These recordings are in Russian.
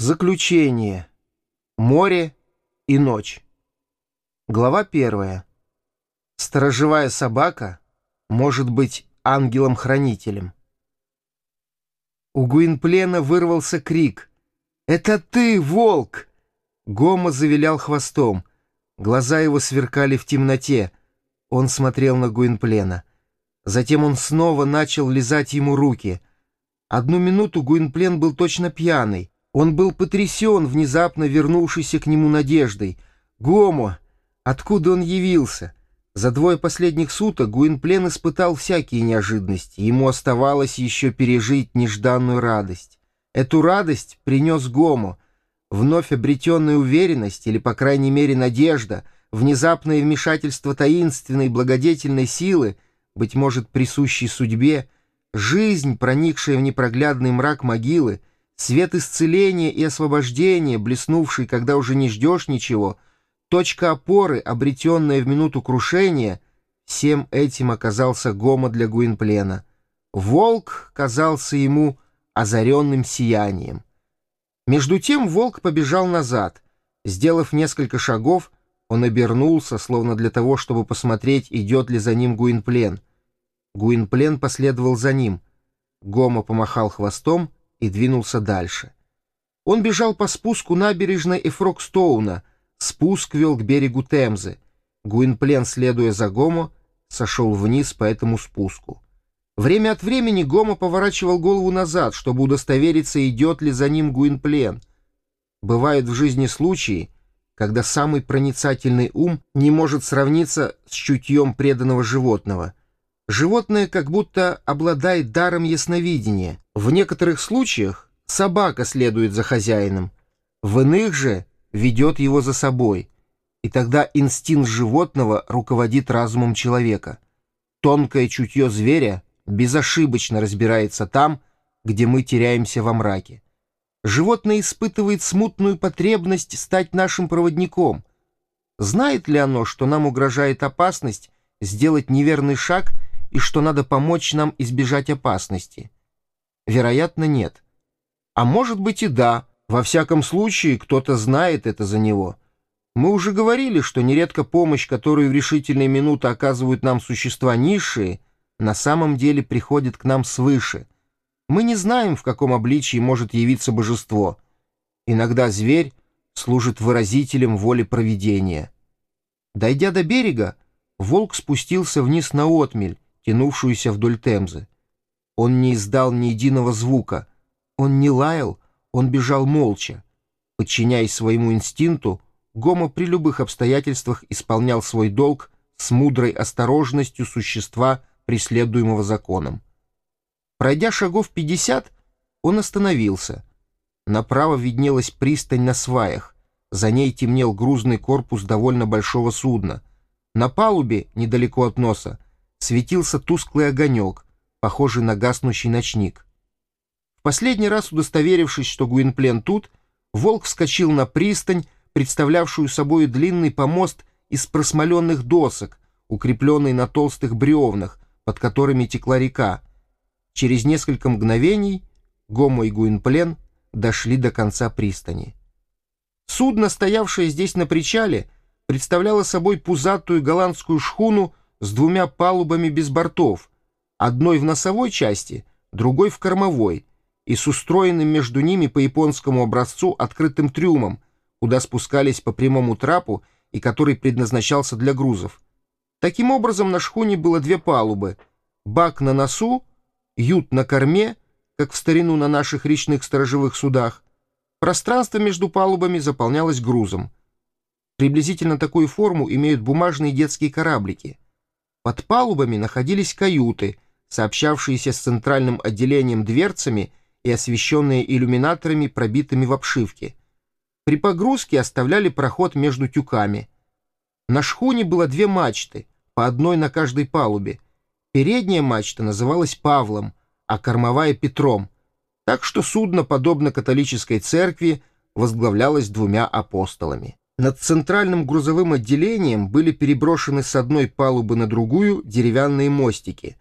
Заключение. Море и ночь. Глава первая. Сторожевая собака может быть ангелом-хранителем. У Гуинплена вырвался крик. «Это ты, волк!» Гома завилял хвостом. Глаза его сверкали в темноте. Он смотрел на Гуинплена. Затем он снова начал лизать ему руки. Одну минуту Гуинплен был точно пьяный. Он был потрясен внезапно вернувшейся к нему надеждой. Гомо! Откуда он явился? За двое последних суток Гуинплен испытал всякие неожиданности. Ему оставалось еще пережить нежданную радость. Эту радость принес Гомо. Вновь обретенная уверенность, или, по крайней мере, надежда, внезапное вмешательство таинственной благодетельной силы, быть может, присущей судьбе, жизнь, проникшая в непроглядный мрак могилы — Свет исцеления и освобождения, блеснувший, когда уже не ждешь ничего, точка опоры, обретенная в минуту крушения, всем этим оказался Гома для Гуинплена. Волк казался ему озаренным сиянием. Между тем волк побежал назад. Сделав несколько шагов, он обернулся, словно для того, чтобы посмотреть, идет ли за ним Гуинплен. Гуинплен последовал за ним. Гома помахал хвостом — и двинулся дальше. Он бежал по спуску набережной Эфрокстоуна, спуск вел к берегу Темзы. Гуинплен, следуя за Гомо, сошел вниз по этому спуску. Время от времени Гомо поворачивал голову назад, чтобы удостовериться, идет ли за ним Гуинплен. Бывают в жизни случаи, когда самый проницательный ум не может сравниться с чутьем преданного животного — Животное как будто обладает даром ясновидения. В некоторых случаях собака следует за хозяином, в иных же ведет его за собой. И тогда инстинкт животного руководит разумом человека. Тонкое чутье зверя безошибочно разбирается там, где мы теряемся во мраке. Животное испытывает смутную потребность стать нашим проводником. Знает ли оно, что нам угрожает опасность сделать неверный шаг — и что надо помочь нам избежать опасности? Вероятно, нет. А может быть и да. Во всяком случае, кто-то знает это за него. Мы уже говорили, что нередко помощь, которую в решительные минуты оказывают нам существа низшие, на самом деле приходит к нам свыше. Мы не знаем, в каком обличии может явиться божество. Иногда зверь служит выразителем воли провидения. Дойдя до берега, волк спустился вниз на отмель, тянувшуюся вдоль Темзы. Он не издал ни единого звука. Он не лаял, он бежал молча. Подчиняясь своему инстинкту, Гомо при любых обстоятельствах исполнял свой долг с мудрой осторожностью существа, преследуемого законом. Пройдя шагов пятьдесят, он остановился. Направо виднелась пристань на сваях. За ней темнел грузный корпус довольно большого судна. На палубе, недалеко от носа, светился тусклый огонек, похожий на гаснущий ночник. В последний раз удостоверившись, что Гуинплен тут, волк вскочил на пристань, представлявшую собой длинный помост из просмоленных досок, укрепленный на толстых бревнах, под которыми текла река. Через несколько мгновений Гомо и Гуинплен дошли до конца пристани. Судно, стоявшее здесь на причале, представляло собой пузатую голландскую шхуну с двумя палубами без бортов, одной в носовой части, другой в кормовой, и с устроенным между ними по японскому образцу открытым трюмом, куда спускались по прямому трапу и который предназначался для грузов. Таким образом, на шхуне было две палубы — бак на носу, ют на корме, как в старину на наших речных сторожевых судах. Пространство между палубами заполнялось грузом. Приблизительно такую форму имеют бумажные детские кораблики — под палубами находились каюты, сообщавшиеся с центральным отделением дверцами и освещенные иллюминаторами, пробитыми в обшивке. При погрузке оставляли проход между тюками. На шхуне было две мачты, по одной на каждой палубе. Передняя мачта называлась Павлом, а кормовая — Петром, так что судно, подобно католической церкви, возглавлялось двумя апостолами. Над центральным грузовым отделением были переброшены с одной палубы на другую деревянные мостики.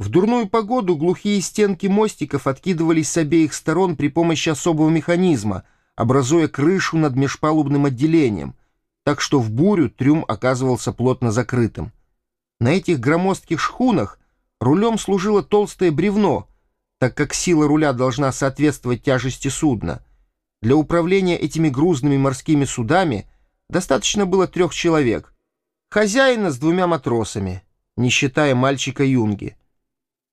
В дурную погоду глухие стенки мостиков откидывались с обеих сторон при помощи особого механизма, образуя крышу над межпалубным отделением, так что в бурю трюм оказывался плотно закрытым. На этих громоздких шхунах рулем служило толстое бревно, так как сила руля должна соответствовать тяжести судна. Для управления этими грузными морскими судами достаточно было трех человек. Хозяина с двумя матросами, не считая мальчика Юнги.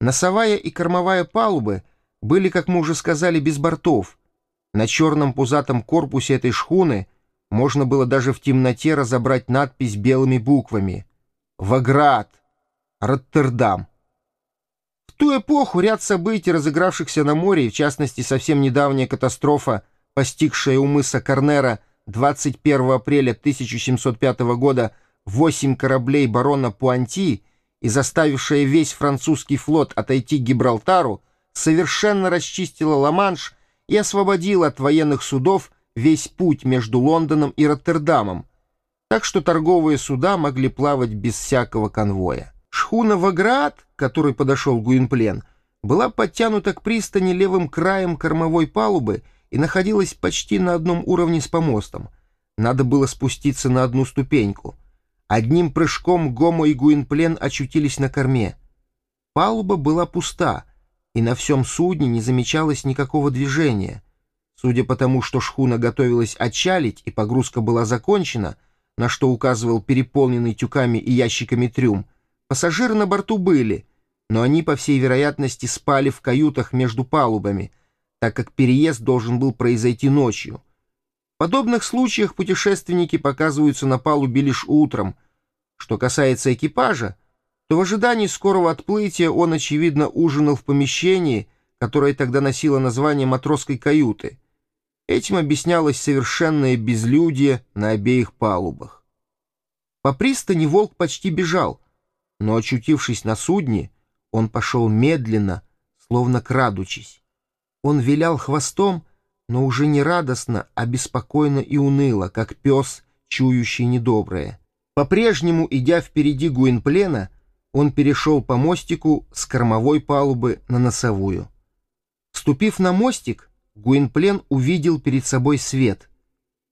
Носовая и кормовая палубы были, как мы уже сказали, без бортов, на черном пузатом корпусе этой шхуны можно было даже в темноте разобрать надпись белыми буквами «Ваград! Роттердам». В ту эпоху ряд событий, разыгравшихся на море, в частности совсем недавняя катастрофа, постигшая у мыса Корнера 21 апреля 1705 года восемь кораблей барона Пуанти и заставившая весь французский флот отойти к Гибралтару, совершенно расчистила Ла-Манш и освободил от военных судов весь путь между Лондоном и Роттердамом, так что торговые суда могли плавать без всякого конвоя. Шхуна «Ваград», который подошел Гуинплен, была подтянута к пристани левым краем кормовой палубы и находилась почти на одном уровне с помостом. Надо было спуститься на одну ступеньку. Одним прыжком Гомо и Гуинплен очутились на корме. Палуба была пуста — и на всем судне не замечалось никакого движения. Судя по тому, что шхуна готовилась отчалить и погрузка была закончена, на что указывал переполненный тюками и ящиками трюм, пассажиры на борту были, но они, по всей вероятности, спали в каютах между палубами, так как переезд должен был произойти ночью. В подобных случаях путешественники показываются на палубе лишь утром. Что касается экипажа, то в ожидании скорого отплытия он, очевидно, ужинал в помещении, которое тогда носило название матросской каюты. Этим объяснялось совершенное безлюдие на обеих палубах. По пристани волк почти бежал, но, очутившись на судне, он пошел медленно, словно крадучись. Он вилял хвостом, но уже не радостно, а беспокойно и уныло, как пес, чующий недоброе. По-прежнему, идя впереди Гуинплена, он перешел по мостику с кормовой палубы на носовую. Вступив на мостик, Гуинплен увидел перед собой свет.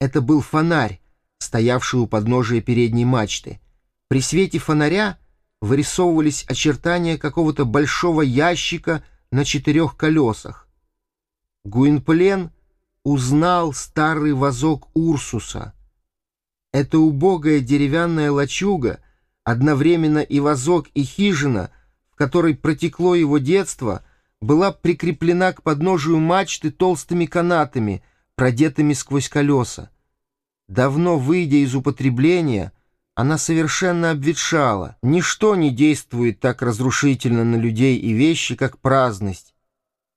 Это был фонарь, стоявший у подножия передней мачты. При свете фонаря вырисовывались очертания какого-то большого ящика на четырех колесах. Гуинплен узнал старый вазок Урсуса. Это убогая деревянная лачуга — Одновременно и вазок, и хижина, в которой протекло его детство, была прикреплена к подножию мачты толстыми канатами, продетыми сквозь колеса. Давно выйдя из употребления, она совершенно обветшала. Ничто не действует так разрушительно на людей и вещи, как праздность.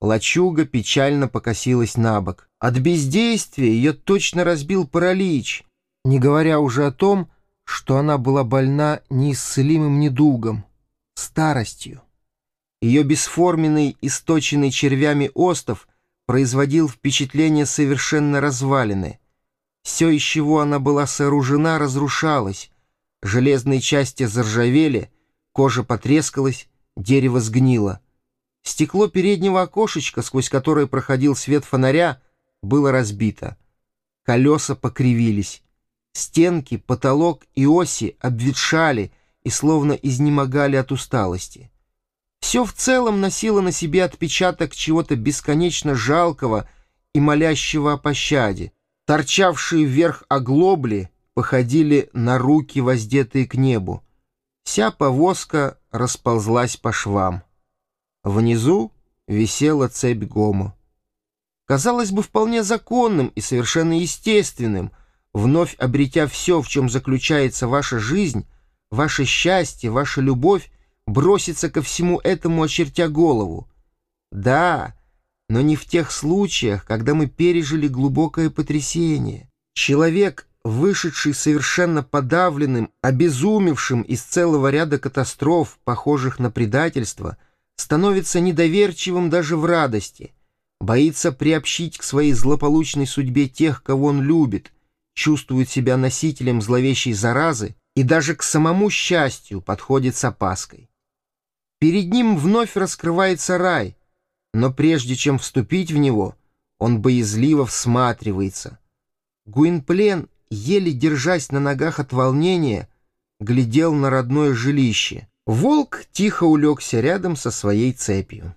Лачуга печально покосилась на бок. От бездействия ее точно разбил паралич, не говоря уже о том, что она была больна неисцелимым недугом, старостью. Ее бесформенный, источенный червями остов производил впечатление совершенно развалины. Все, из чего она была сооружена, разрушалось. Железные части заржавели, кожа потрескалась, дерево сгнило. Стекло переднего окошечка, сквозь которое проходил свет фонаря, было разбито. Колеса покривились. Стенки, потолок и оси обветшали и словно изнемогали от усталости. Все в целом носило на себе отпечаток чего-то бесконечно жалкого и молящего о пощаде. Торчавшие вверх оглобли походили на руки, воздетые к небу. Вся повозка расползлась по швам. Внизу висела цепь гому. Казалось бы, вполне законным и совершенно естественным — вновь обретя все, в чем заключается ваша жизнь, ваше счастье, ваша любовь, броситься ко всему этому, очертя голову. Да, но не в тех случаях, когда мы пережили глубокое потрясение. Человек, вышедший совершенно подавленным, обезумевшим из целого ряда катастроф, похожих на предательство, становится недоверчивым даже в радости, боится приобщить к своей злополучной судьбе тех, кого он любит — чувствует себя носителем зловещей заразы и даже к самому счастью подходит с опаской. Перед ним вновь раскрывается рай, но прежде чем вступить в него, Он боязливо всматривается. Гуинплен, еле держась на ногах от волнения, глядел на родное жилище. Волк тихо улегся рядом со своей цепью.